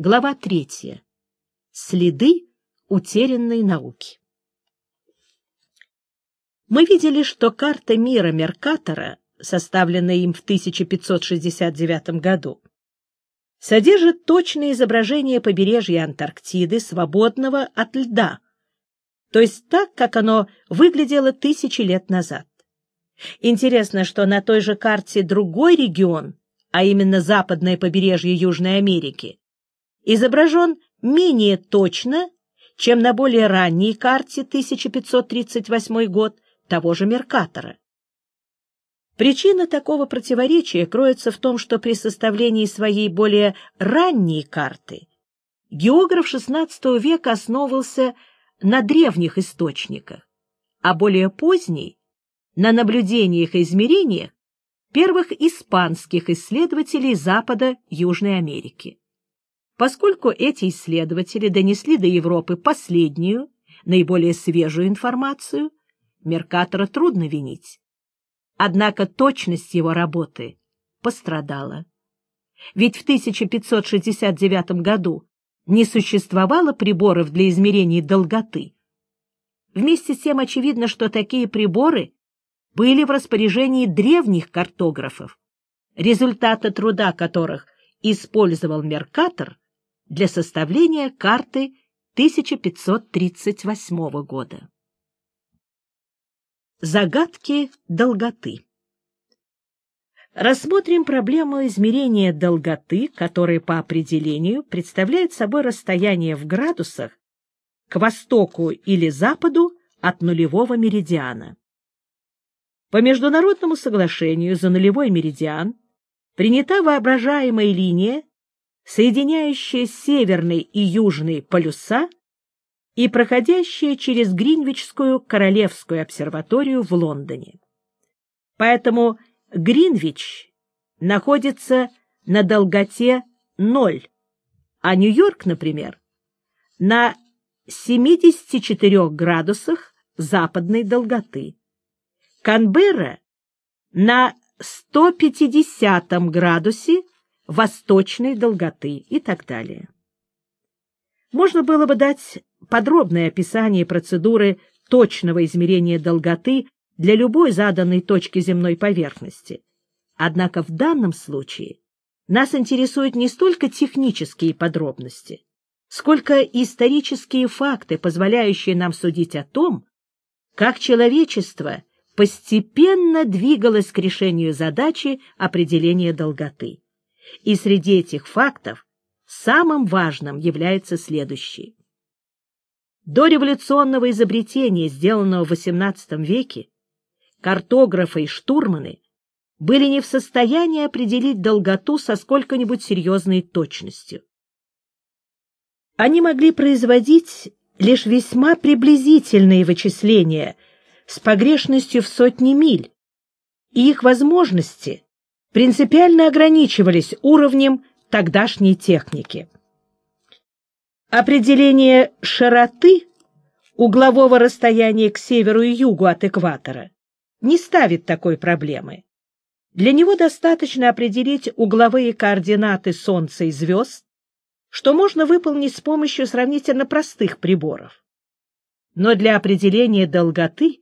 Глава третья. Следы утерянной науки. Мы видели, что карта мира Меркатора, составленная им в 1569 году, содержит точное изображение побережья Антарктиды, свободного от льда, то есть так, как оно выглядело тысячи лет назад. Интересно, что на той же карте другой регион, а именно западное побережье Южной Америки, изображен менее точно, чем на более ранней карте 1538 год того же Меркатора. Причина такого противоречия кроется в том, что при составлении своей более ранней карты географ XVI века основывался на древних источниках, а более поздний — на наблюдениях и измерениях первых испанских исследователей Запада Южной Америки. Поскольку эти исследователи донесли до Европы последнюю, наиболее свежую информацию, Меркатора трудно винить. Однако точность его работы пострадала. Ведь в 1569 году не существовало приборов для измерений долготы. Вместе с тем очевидно, что такие приборы были в распоряжении древних картографов, результаты труда которых использовал Меркатор для составления карты 1538 года. Загадки долготы Рассмотрим проблему измерения долготы, которая по определению представляет собой расстояние в градусах к востоку или западу от нулевого меридиана. По международному соглашению за нулевой меридиан принята воображаемая линия, соединяющая северный и южный полюса и проходящая через Гринвичскую Королевскую обсерваторию в Лондоне. Поэтому Гринвич находится на долготе 0, а Нью-Йорк, например, на 74 градусах западной долготы. Канберра на 150 градусе восточной долготы и так далее. Можно было бы дать подробное описание процедуры точного измерения долготы для любой заданной точки земной поверхности. Однако в данном случае нас интересуют не столько технические подробности, сколько исторические факты, позволяющие нам судить о том, как человечество постепенно двигалось к решению задачи определения долготы. И среди этих фактов самым важным является следующий. До революционного изобретения, сделанного в XVIII веке, картографы и штурманы были не в состоянии определить долготу со сколько-нибудь серьезной точностью. Они могли производить лишь весьма приблизительные вычисления с погрешностью в сотни миль, и их возможности принципиально ограничивались уровнем тогдашней техники. Определение широты углового расстояния к северу и югу от экватора не ставит такой проблемы. Для него достаточно определить угловые координаты Солнца и звезд, что можно выполнить с помощью сравнительно простых приборов. Но для определения долготы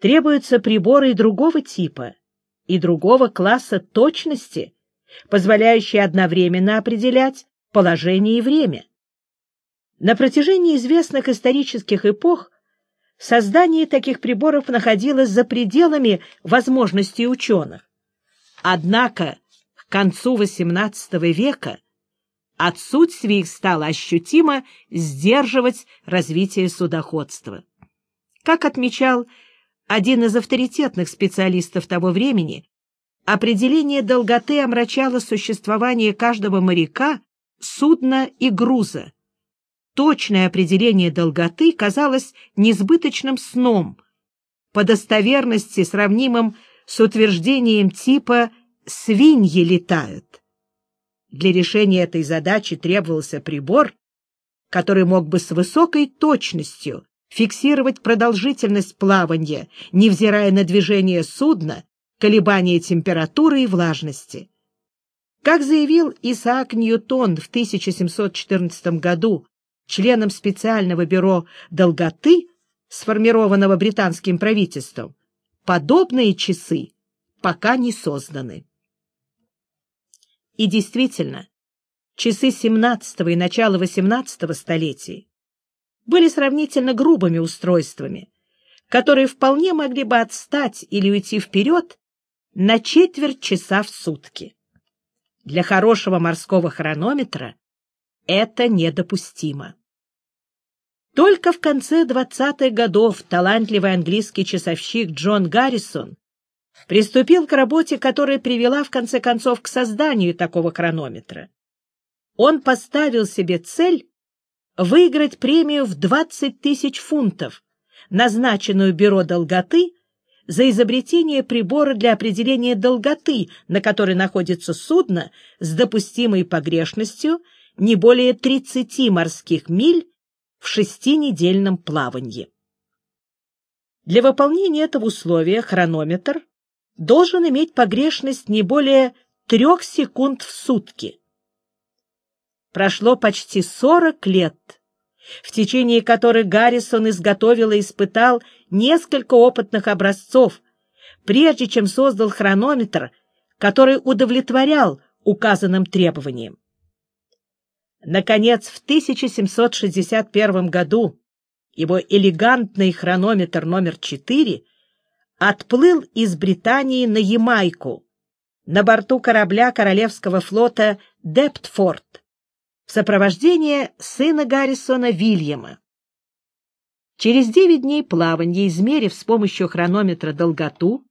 требуются приборы другого типа и другого класса точности, позволяющие одновременно определять положение и время. На протяжении известных исторических эпох Создание таких приборов находилось за пределами возможностей ученых. Однако к концу XVIII века отсутствие их стало ощутимо сдерживать развитие судоходства. Как отмечал один из авторитетных специалистов того времени, определение долготы омрачало существование каждого моряка, судна и груза, точное определение долготы казалось несбыточным сном, по достоверности сравнимым с утверждением типа «свиньи летают». Для решения этой задачи требовался прибор, который мог бы с высокой точностью фиксировать продолжительность плавания, невзирая на движение судна, колебания температуры и влажности. Как заявил Исаак Ньютон в 1714 году членом специального бюро долготы, сформированного британским правительством, подобные часы пока не созданы. И действительно, часы XVII и начала XVIII столетий были сравнительно грубыми устройствами, которые вполне могли бы отстать или уйти вперед на четверть часа в сутки. Для хорошего морского хронометра это недопустимо. Только в конце 20-х годов талантливый английский часовщик Джон Гаррисон приступил к работе, которая привела в конце концов к созданию такого хронометра. Он поставил себе цель выиграть премию в 20 тысяч фунтов, назначенную Бюро долготы за изобретение прибора для определения долготы, на которой находится судно с допустимой погрешностью не более 30 морских миль в шестинедельном плавании. Для выполнения этого условия хронометр должен иметь погрешность не более трех секунд в сутки. Прошло почти 40 лет, в течение которых Гаррисон изготовил и испытал несколько опытных образцов, прежде чем создал хронометр, который удовлетворял указанным требованиям. Наконец, в 1761 году его элегантный хронометр номер 4 отплыл из Британии на Ямайку на борту корабля Королевского флота «Дептфорд» в сопровождении сына Гаррисона Вильяма. Через девять дней плавания, измерив с помощью хронометра долготу,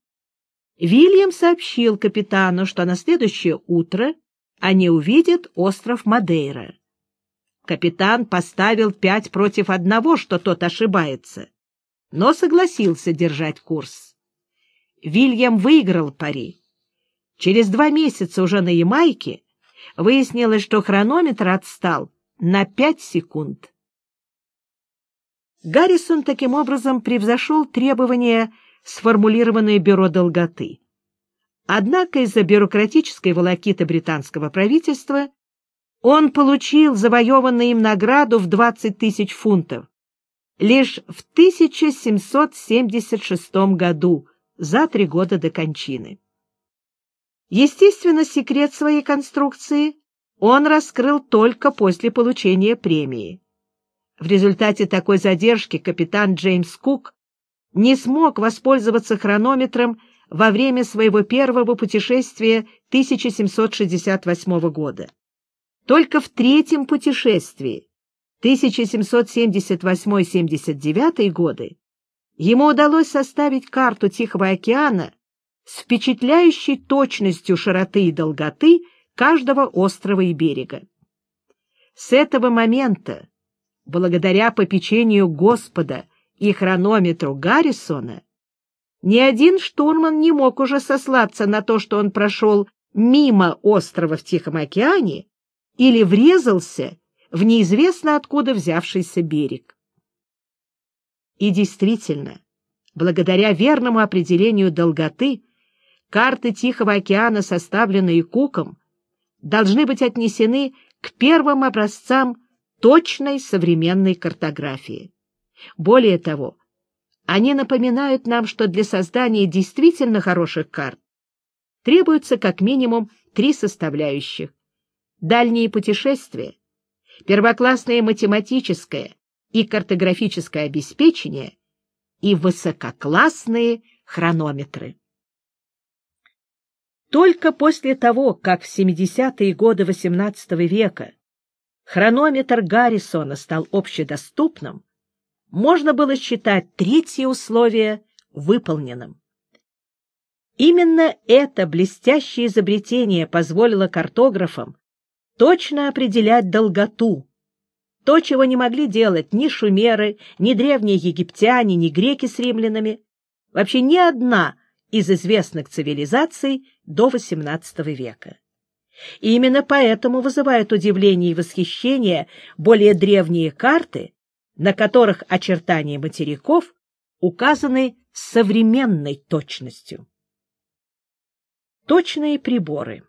Вильям сообщил капитану, что на следующее утро они увидят остров Мадейра. Капитан поставил пять против одного, что тот ошибается, но согласился держать курс. Вильям выиграл пари. Через два месяца уже на Ямайке выяснилось, что хронометр отстал на пять секунд. Гаррисон таким образом превзошел требования, сформулированные Бюро долготы. Однако из-за бюрократической волокиты британского правительства он получил завоеванную им награду в 20 тысяч фунтов лишь в 1776 году, за три года до кончины. Естественно, секрет своей конструкции он раскрыл только после получения премии. В результате такой задержки капитан Джеймс Кук не смог воспользоваться хронометром во время своего первого путешествия 1768 года. Только в третьем путешествии 1778-79 годы ему удалось составить карту Тихого океана с впечатляющей точностью широты и долготы каждого острова и берега. С этого момента, благодаря попечению Господа и хронометру Гаррисона, ни один штурман не мог уже сослаться на то, что он прошел мимо острова в Тихом океане или врезался в неизвестно откуда взявшийся берег. И действительно, благодаря верному определению долготы, карты Тихого океана, составленные Куком, должны быть отнесены к первым образцам точной современной картографии. Более того, они напоминают нам, что для создания действительно хороших карт требуется как минимум три составляющих дальние путешествия, первоклассное математическое и картографическое обеспечение и высококлассные хронометры. Только после того, как в 70-е годы XVIII века хронометр Гаррисона стал общедоступным, можно было считать третье условие выполненным. Именно это блестящее изобретение позволило картографам точно определять долготу. То, чего не могли делать ни шумеры, ни древние египтяне, ни греки с римлянами, вообще ни одна из известных цивилизаций до XVIII века. И именно поэтому вызывают удивление и восхищение более древние карты, на которых очертания материков указаны с современной точностью. Точные приборы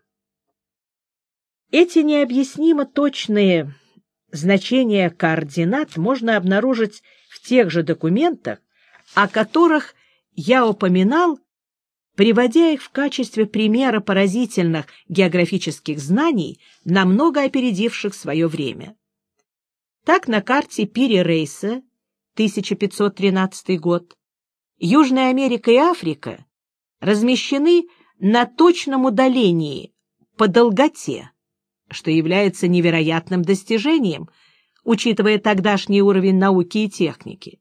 Эти необъяснимо точные значения координат можно обнаружить в тех же документах, о которых я упоминал, приводя их в качестве примера поразительных географических знаний, намного опередивших свое время. Так на карте Пири Рейса 1513 год Южная Америка и Африка размещены на точном удалении по долготе, что является невероятным достижением, учитывая тогдашний уровень науки и техники.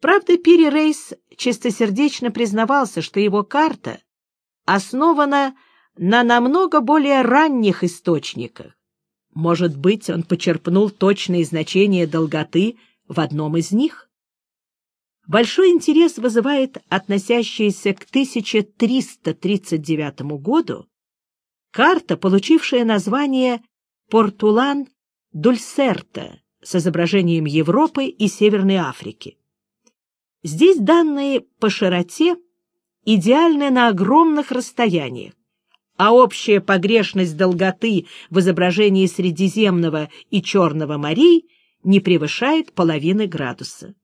Правда, Пири Рейс чистосердечно признавался, что его карта основана на намного более ранних источниках. Может быть, он почерпнул точные значения долготы в одном из них? Большой интерес вызывает относящаяся к 1339 году карта, получившая название Портулан-Дульсерта с изображением Европы и Северной Африки. Здесь данные по широте идеальны на огромных расстояниях, а общая погрешность долготы в изображении Средиземного и Черного морей не превышает половины градуса.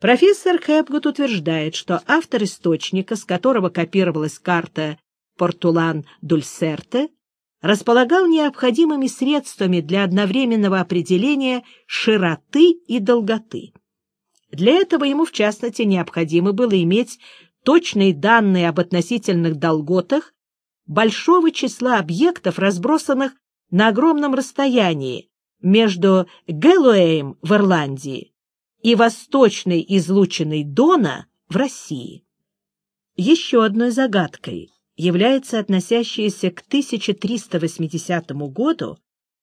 Профессор Хэпгут утверждает, что автор источника, с которого копировалась карта Портулан-Дульсерте, располагал необходимыми средствами для одновременного определения широты и долготы. Для этого ему, в частности, необходимо было иметь точные данные об относительных долготах большого числа объектов, разбросанных на огромном расстоянии между Гэллоэем в Ирландии и восточной излучиной Дона в России. Еще одной загадкой является относящаяся к 1380 году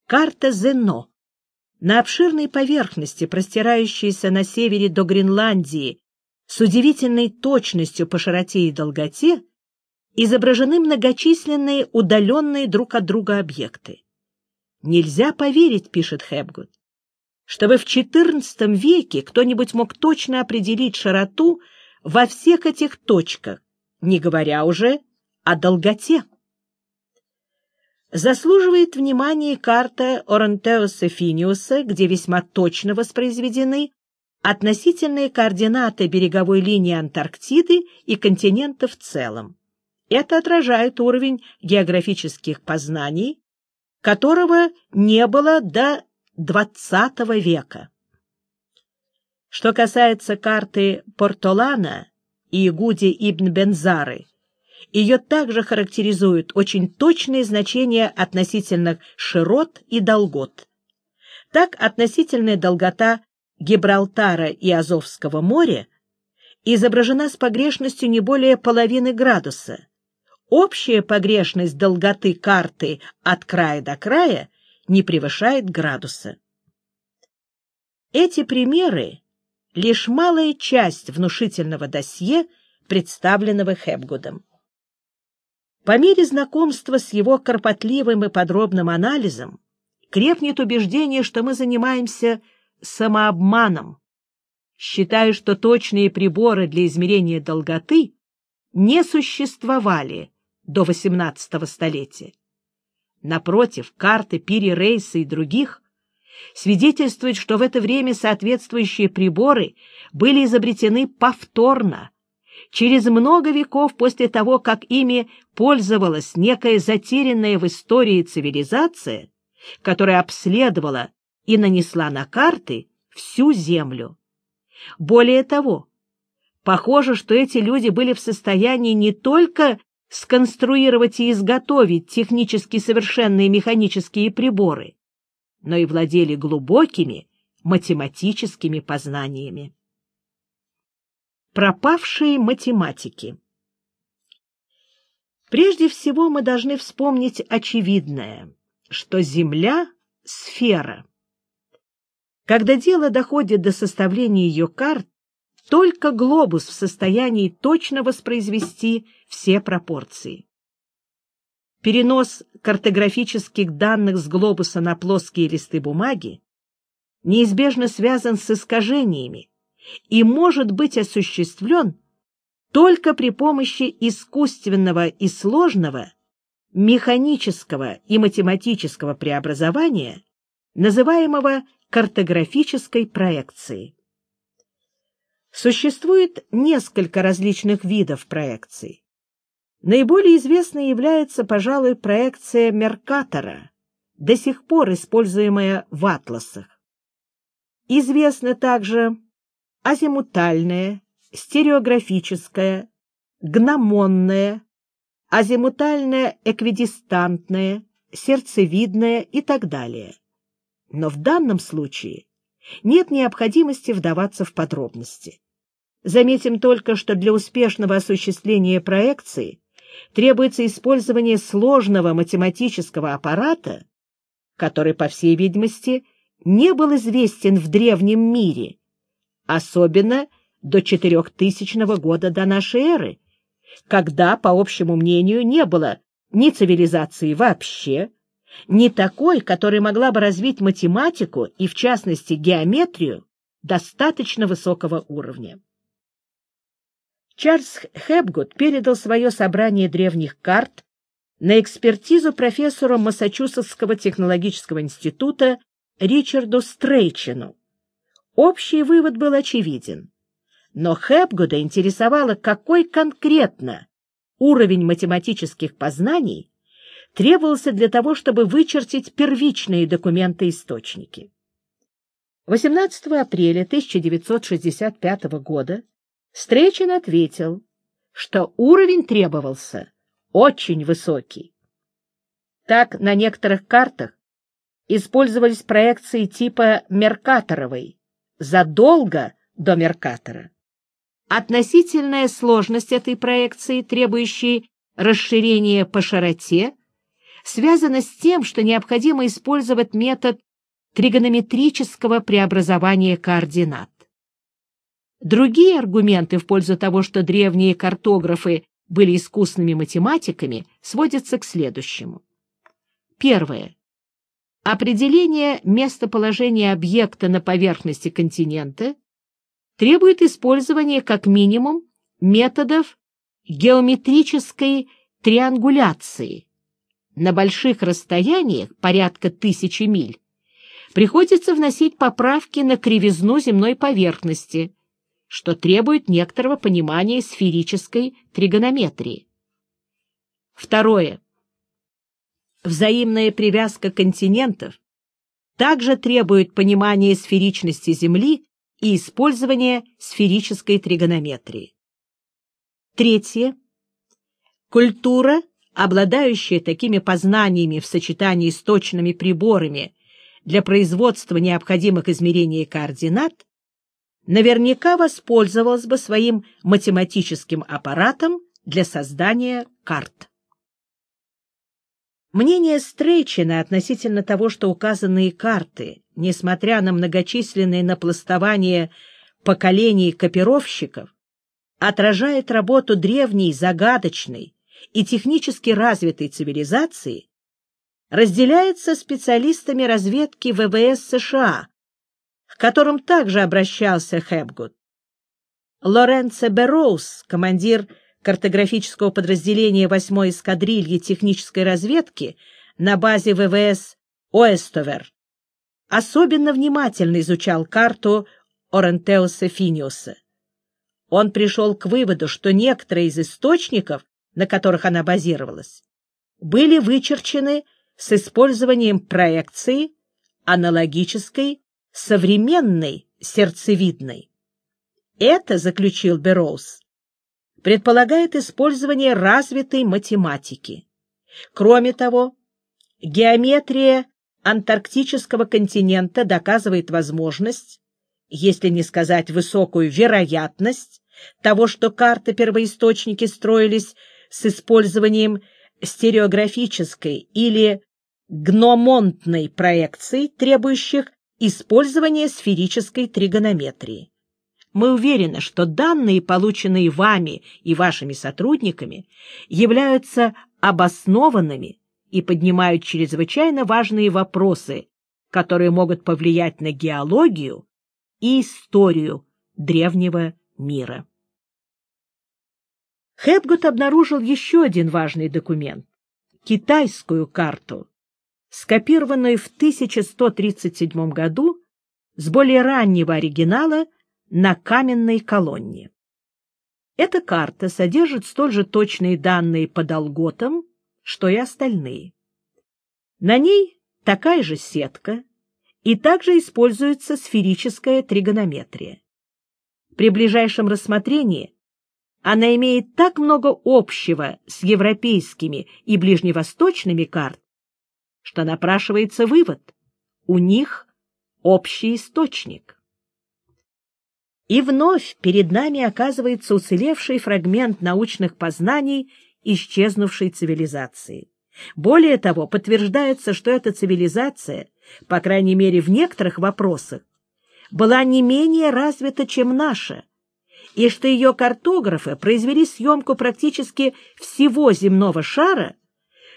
карта Зено. На обширной поверхности, простирающейся на севере до Гренландии, с удивительной точностью по широте и долготе, изображены многочисленные удаленные друг от друга объекты. Нельзя поверить, пишет Хепгуд, чтобы в XIV веке кто-нибудь мог точно определить широту во всех этих точках, не говоря уже о долготе. Заслуживает внимания карта Орантеуса Финиуса, где весьма точно воспроизведены относительные координаты береговой линии Антарктиды и континента в целом. Это отражает уровень географических познаний, которого не было до XX века. Что касается карты Портолана и Игуди ибн Бензары, ее также характеризуют очень точные значения относительных широт и долгот. Так относительная долгота Гибралтара и Азовского моря изображена с погрешностью не более половины градуса. Общая погрешность долготы карты от края до края не превышает градуса. Эти примеры — лишь малая часть внушительного досье, представленного Хепгудом. По мере знакомства с его кропотливым и подробным анализом крепнет убеждение, что мы занимаемся самообманом. Считаю, что точные приборы для измерения долготы не существовали до XVIII столетия. Напротив, карты Пири Рейса и других свидетельствуют, что в это время соответствующие приборы были изобретены повторно, через много веков после того, как ими пользовалась некая затерянная в истории цивилизация, которая обследовала и нанесла на карты всю Землю. Более того, похоже, что эти люди были в состоянии не только сконструировать и изготовить технически совершенные механические приборы, но и владели глубокими математическими познаниями. Пропавшие математики Прежде всего мы должны вспомнить очевидное, что Земля — сфера. Когда дело доходит до составления ее карт, только глобус в состоянии точно воспроизвести все пропорции. Перенос картографических данных с глобуса на плоские листы бумаги неизбежно связан с искажениями и может быть осуществлен только при помощи искусственного и сложного, механического и математического преобразования, называемого картографической проекцией. Существует несколько различных видов проекций. Наиболее известной является, пожалуй, проекция Меркатора, до сих пор используемая в атласах. Известны также азимутальная, стереографическая, гномонная, азимутальная эквидистантная, сердцевидная и так далее. Но в данном случае нет необходимости вдаваться в подробности. Заметим только, что для успешного осуществления проекции требуется использование сложного математического аппарата, который, по всей видимости, не был известен в древнем мире, особенно до 4000 года до нашей эры, когда, по общему мнению, не было ни цивилизации вообще, ни такой, которая могла бы развить математику и, в частности, геометрию достаточно высокого уровня. Чарльз Хепгуд передал свое собрание древних карт на экспертизу профессору Массачусетского технологического института Ричарду Стрейчину. Общий вывод был очевиден. Но Хепгуда интересовало, какой конкретно уровень математических познаний требовался для того, чтобы вычертить первичные документы-источники. 18 апреля 1965 года Стречин ответил, что уровень требовался очень высокий. Так, на некоторых картах использовались проекции типа Меркаторовой задолго до Меркатора. Относительная сложность этой проекции, требующей расширения по широте, связана с тем, что необходимо использовать метод тригонометрического преобразования координат. Другие аргументы в пользу того, что древние картографы были искусными математиками, сводятся к следующему. Первое. Определение местоположения объекта на поверхности континента требует использования как минимум методов геометрической триангуляции. На больших расстояниях, порядка тысячи миль, приходится вносить поправки на кривизну земной поверхности, что требует некоторого понимания сферической тригонометрии. Второе. Взаимная привязка континентов также требует понимания сферичности Земли и использования сферической тригонометрии. Третье. Культура, обладающая такими познаниями в сочетании с точными приборами для производства необходимых измерений координат, наверняка воспользовалась бы своим математическим аппаратом для создания карт. Мнение Стрейчина относительно того, что указанные карты, несмотря на многочисленные напластования поколений копировщиков, отражает работу древней, загадочной и технически развитой цивилизации, разделяется специалистами разведки ВВС США, к которым также обращался Хэбгуд. Лоренцо Берроуз, командир картографического подразделения 8-й эскадрильи технической разведки на базе ВВС Оэстовер, особенно внимательно изучал карту Орентеуса Финиуса. Он пришел к выводу, что некоторые из источников, на которых она базировалась, были вычерчены с использованием проекции, аналогической современной сердцевидной. Это, заключил Берроуз, предполагает использование развитой математики. Кроме того, геометрия антарктического континента доказывает возможность, если не сказать высокую вероятность, того, что карты первоисточники строились с использованием стереографической или гномонтной проекций, требующих использования сферической тригонометрии. Мы уверены, что данные, полученные вами и вашими сотрудниками, являются обоснованными и поднимают чрезвычайно важные вопросы, которые могут повлиять на геологию и историю древнего мира. Хепгут обнаружил еще один важный документ китайскую карту, скопированную в 1137 году с более раннего оригинала на каменной колонне. Эта карта содержит столь же точные данные по долготам, что и остальные. На ней такая же сетка, и также используется сферическая тригонометрия. При ближайшем рассмотрении она имеет так много общего с европейскими и ближневосточными карт, что напрашивается вывод — у них общий источник. И вновь перед нами оказывается уцелевший фрагмент научных познаний исчезнувшей цивилизации. Более того, подтверждается, что эта цивилизация, по крайней мере в некоторых вопросах, была не менее развита, чем наша, и что ее картографы произвели съемку практически всего земного шара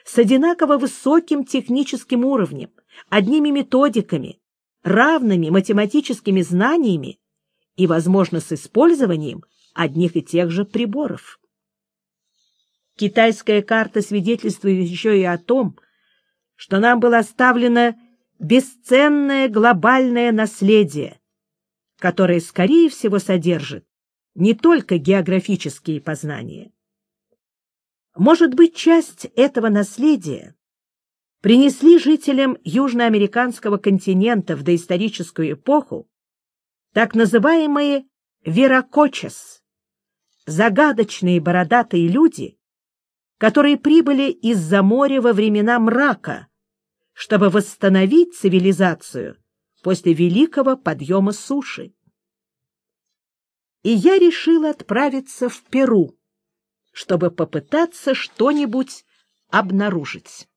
с одинаково высоким техническим уровнем, одними методиками, равными математическими знаниями и, возможно, с использованием одних и тех же приборов. Китайская карта свидетельствует еще и о том, что нам было оставлено бесценное глобальное наследие, которое, скорее всего, содержит не только географические познания. Может быть, часть этого наследия принесли жителям южноамериканского континента в доисторическую эпоху так называемые веракочес, загадочные бородатые люди, которые прибыли из-за моря во времена мрака, чтобы восстановить цивилизацию после великого подъема суши и я решила отправиться в Перу, чтобы попытаться что-нибудь обнаружить.